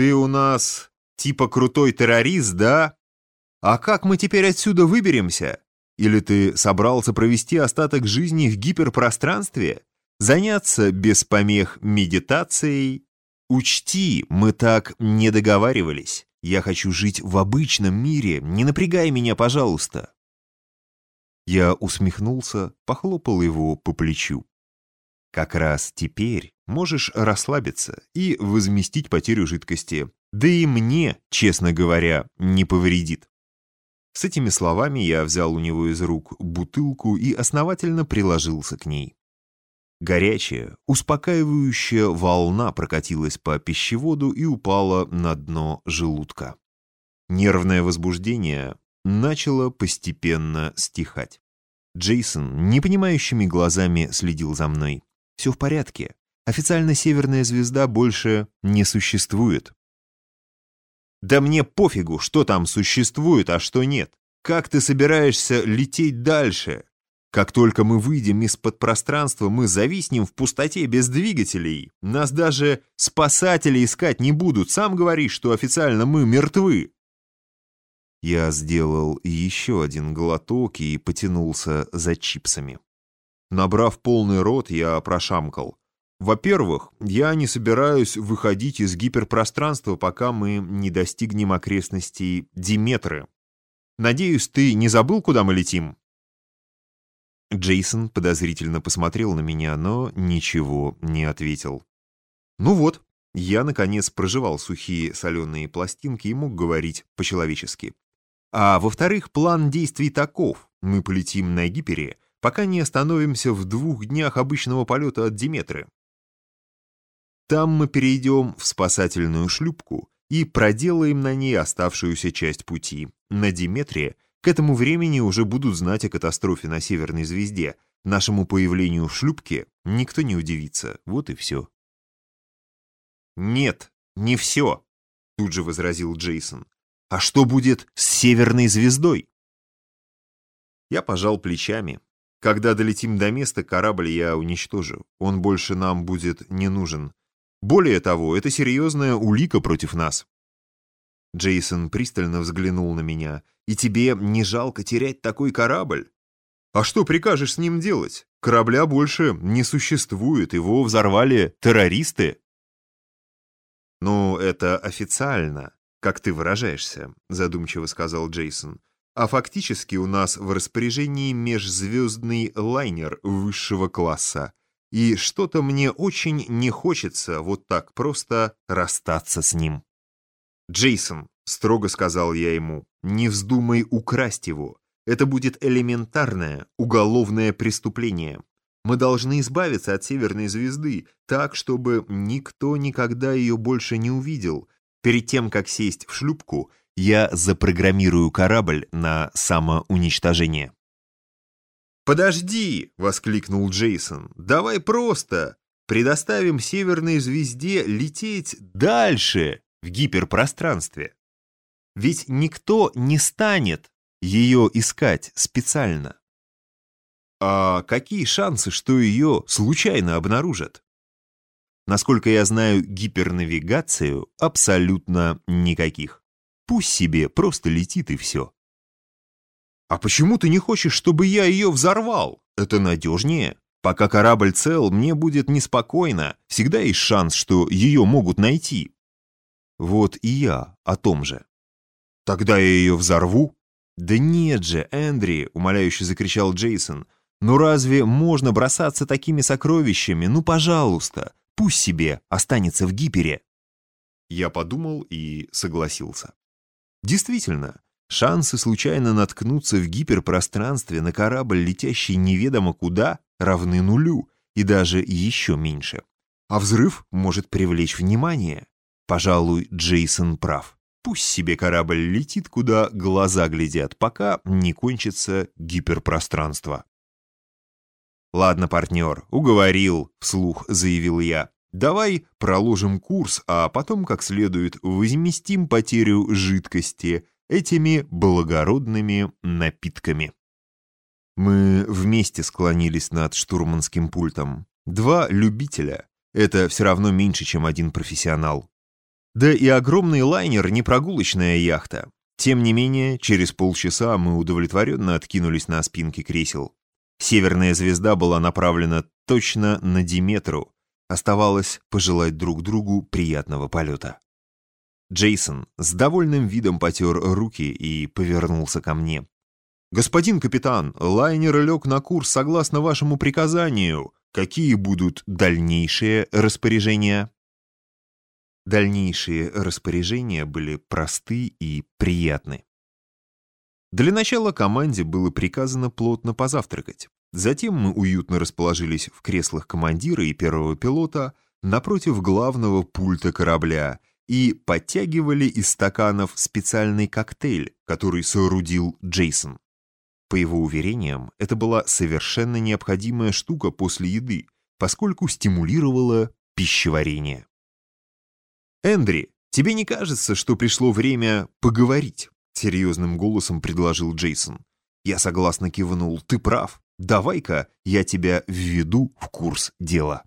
ты у нас типа крутой террорист, да? А как мы теперь отсюда выберемся? Или ты собрался провести остаток жизни в гиперпространстве? Заняться без помех медитацией? Учти, мы так не договаривались. Я хочу жить в обычном мире, не напрягай меня, пожалуйста. Я усмехнулся, похлопал его по плечу. Как раз теперь можешь расслабиться и возместить потерю жидкости. Да и мне, честно говоря, не повредит. С этими словами я взял у него из рук бутылку и основательно приложился к ней. Горячая, успокаивающая волна прокатилась по пищеводу и упала на дно желудка. Нервное возбуждение начало постепенно стихать. Джейсон непонимающими глазами следил за мной. «Все в порядке. Официально Северная Звезда больше не существует». «Да мне пофигу, что там существует, а что нет. Как ты собираешься лететь дальше? Как только мы выйдем из-под пространства, мы зависнем в пустоте без двигателей. Нас даже спасатели искать не будут. Сам говоришь, что официально мы мертвы». Я сделал еще один глоток и потянулся за чипсами. Набрав полный рот, я прошамкал. Во-первых, я не собираюсь выходить из гиперпространства, пока мы не достигнем окрестностей Диметры. Надеюсь, ты не забыл, куда мы летим?» Джейсон подозрительно посмотрел на меня, но ничего не ответил. «Ну вот, я, наконец, проживал сухие соленые пластинки и мог говорить по-человечески. А во-вторых, план действий таков. Мы полетим на Гипере, пока не остановимся в двух днях обычного полета от Диметры. Там мы перейдем в спасательную шлюпку и проделаем на ней оставшуюся часть пути. На Диметре к этому времени уже будут знать о катастрофе на Северной звезде. Нашему появлению в шлюпке никто не удивится. Вот и все. «Нет, не все», — тут же возразил Джейсон. «А что будет с Северной звездой?» Я пожал плечами. Когда долетим до места, корабль я уничтожу. Он больше нам будет не нужен. Более того, это серьезная улика против нас. Джейсон пристально взглянул на меня. «И тебе не жалко терять такой корабль? А что прикажешь с ним делать? Корабля больше не существует, его взорвали террористы». «Ну, это официально, как ты выражаешься», — задумчиво сказал Джейсон. «А фактически у нас в распоряжении межзвездный лайнер высшего класса. И что-то мне очень не хочется вот так просто расстаться с ним. «Джейсон», — строго сказал я ему, — «не вздумай украсть его. Это будет элементарное уголовное преступление. Мы должны избавиться от Северной Звезды так, чтобы никто никогда ее больше не увидел. Перед тем, как сесть в шлюпку, я запрограммирую корабль на самоуничтожение». «Подожди!» — воскликнул Джейсон. «Давай просто предоставим Северной Звезде лететь дальше в гиперпространстве. Ведь никто не станет ее искать специально. А какие шансы, что ее случайно обнаружат? Насколько я знаю гипернавигацию, абсолютно никаких. Пусть себе просто летит и все. «А почему ты не хочешь, чтобы я ее взорвал? Это надежнее. Пока корабль цел, мне будет неспокойно. Всегда есть шанс, что ее могут найти». Вот и я о том же. «Тогда я ее взорву?» «Да нет же, Эндри!» — умоляюще закричал Джейсон. «Ну разве можно бросаться такими сокровищами? Ну, пожалуйста, пусть себе останется в гипере!» Я подумал и согласился. Действительно, Шансы случайно наткнуться в гиперпространстве на корабль, летящий неведомо куда, равны нулю, и даже еще меньше. А взрыв может привлечь внимание. Пожалуй, Джейсон прав. Пусть себе корабль летит, куда глаза глядят, пока не кончится гиперпространство. «Ладно, партнер, уговорил», — вслух заявил я. «Давай проложим курс, а потом как следует возместим потерю жидкости, этими благородными напитками. Мы вместе склонились над штурманским пультом. Два любителя. Это все равно меньше, чем один профессионал. Да и огромный лайнер не прогулочная яхта. Тем не менее, через полчаса мы удовлетворенно откинулись на спинки кресел. Северная звезда была направлена точно на Диметру. Оставалось пожелать друг другу приятного полета. Джейсон с довольным видом потер руки и повернулся ко мне. «Господин капитан, лайнер лег на курс согласно вашему приказанию. Какие будут дальнейшие распоряжения?» Дальнейшие распоряжения были просты и приятны. Для начала команде было приказано плотно позавтракать. Затем мы уютно расположились в креслах командира и первого пилота напротив главного пульта корабля и подтягивали из стаканов специальный коктейль, который соорудил Джейсон. По его уверениям, это была совершенно необходимая штука после еды, поскольку стимулировала пищеварение. «Эндри, тебе не кажется, что пришло время поговорить?» — серьезным голосом предложил Джейсон. Я согласно кивнул. «Ты прав. Давай-ка я тебя введу в курс дела».